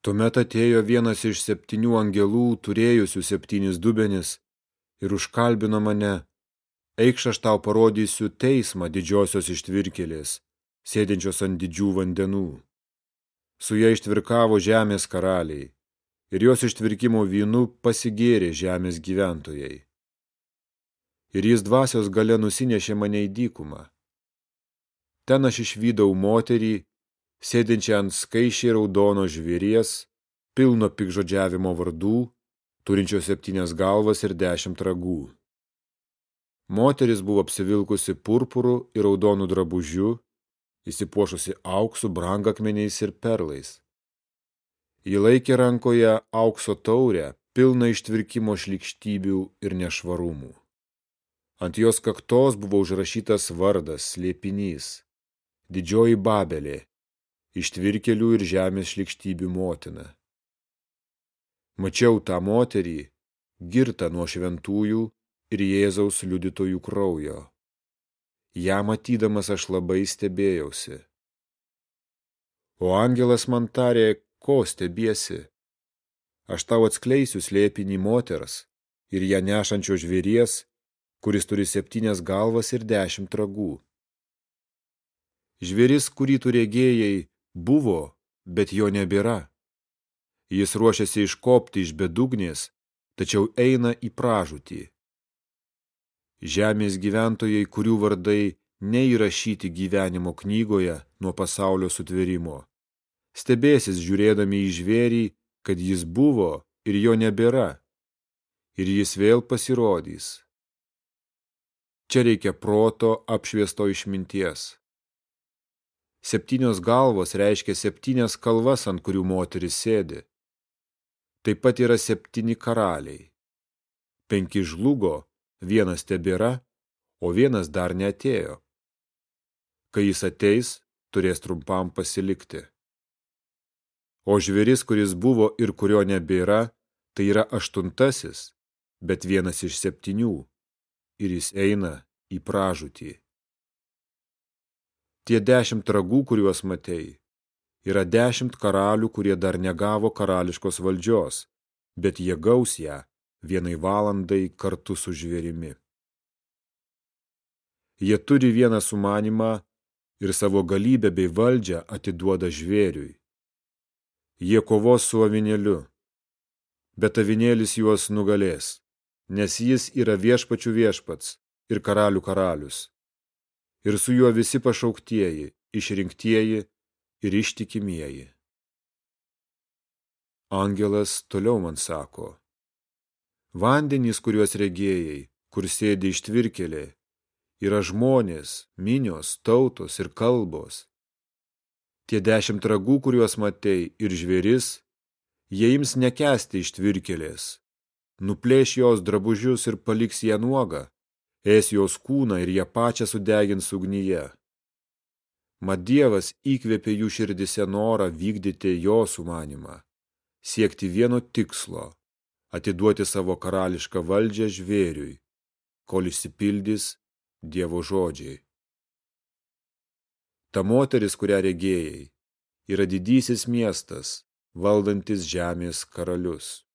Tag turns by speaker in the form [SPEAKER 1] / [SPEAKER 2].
[SPEAKER 1] Tuomet atėjo vienas iš septynių angelų, turėjusių septynis dubenis, ir užkalbino mane, eikš aš tau parodysiu teismą didžiosios ištvirkelės, sėdinčios ant didžių vandenų. Su ją ištvirkavo žemės karaliai, ir jos ištvirkimo vynu pasigėrė žemės gyventojai. Ir jis dvasios gale nusinešė mane į dykumą. Ten aš išvydau moterį, sėdinčią ant skaičiai raudono žvėries, pilno pikžodžiavimo vardų, turinčio septynias galvas ir dešimt ragų. Moteris buvo apsivilkusi purpurų ir raudonų drabužių, įsipuošusi auksų, brangakmeniais ir perlais. Ji laikė rankoje aukso taurę, pilną ištvirkimo šlikštybių ir nešvarumų. Ant jos kaktos buvo užrašytas vardas, slėpinys, didžioji Babelė, ištvirkelių ir žemės šlikštybių motina. Mačiau tą moterį, girtą nuo šventųjų ir Jėzaus liudytojų kraujo. Ja matydamas aš labai stebėjausi. O angelas man tarė, ko stebiesi. Aš tau atskleisiu slėpinį moters ir ją nešančio žvėries, kuris turi septynias galvas ir dešimt ragų. Žvėris, kurį tu regėjai, buvo, bet jo nebėra. Jis ruošiasi iškopti iš bedugnės, tačiau eina į pražūtį. Žemės gyventojai, kurių vardai neįrašyti gyvenimo knygoje nuo pasaulio sutvėrimo. Stebėsis žiūrėdami į žvėrį, kad jis buvo ir jo nebėra. Ir jis vėl pasirodys. Čia reikia proto apšviesto išminties. Septynios galvos reiškia septynias kalvas, ant kurių moteris sėdi. Taip pat yra septyni karaliai. Penki žlugo, vienas tebėra, o vienas dar neatėjo. Kai jis ateis, turės trumpam pasilikti. O žvėris, kuris buvo ir kurio nebėra, tai yra aštuntasis, bet vienas iš septynių, ir jis eina į pražūtį. Tie dešimt ragų, kuriuos matei, yra dešimt karalių, kurie dar negavo karališkos valdžios, bet jie gaus ją vienai valandai kartu su žvėrimi. Jie turi vieną sumanimą ir savo galybę bei valdžią atiduoda žvėriui. Jie kovos su avinėliu, bet avinėlis juos nugalės, nes jis yra viešpačių viešpats ir karalių karalius ir su juo visi pašauktieji, išrinktieji ir ištikimieji. Angelas toliau man sako, vandenys, kuriuos regėjai, kur sėdi ištvirkelė, yra žmonės, minios, tautos ir kalbos. Tie dešimt ragų, kuriuos matei, ir žvėris, jie ims nekesti ištvirkelės, nuplėš jos drabužius ir paliks ją nuogą, ės jos kūną ir ją pačią sudegins ugnyje. Mat Dievas įkvėpė jų širdise norą vykdyti jo sumanimą, siekti vieno tikslo – atiduoti savo karališką valdžią žvėriui, kol išsipildys Dievo žodžiai. Ta moteris, kurią regėjai, yra didysis miestas, valdantis žemės karalius.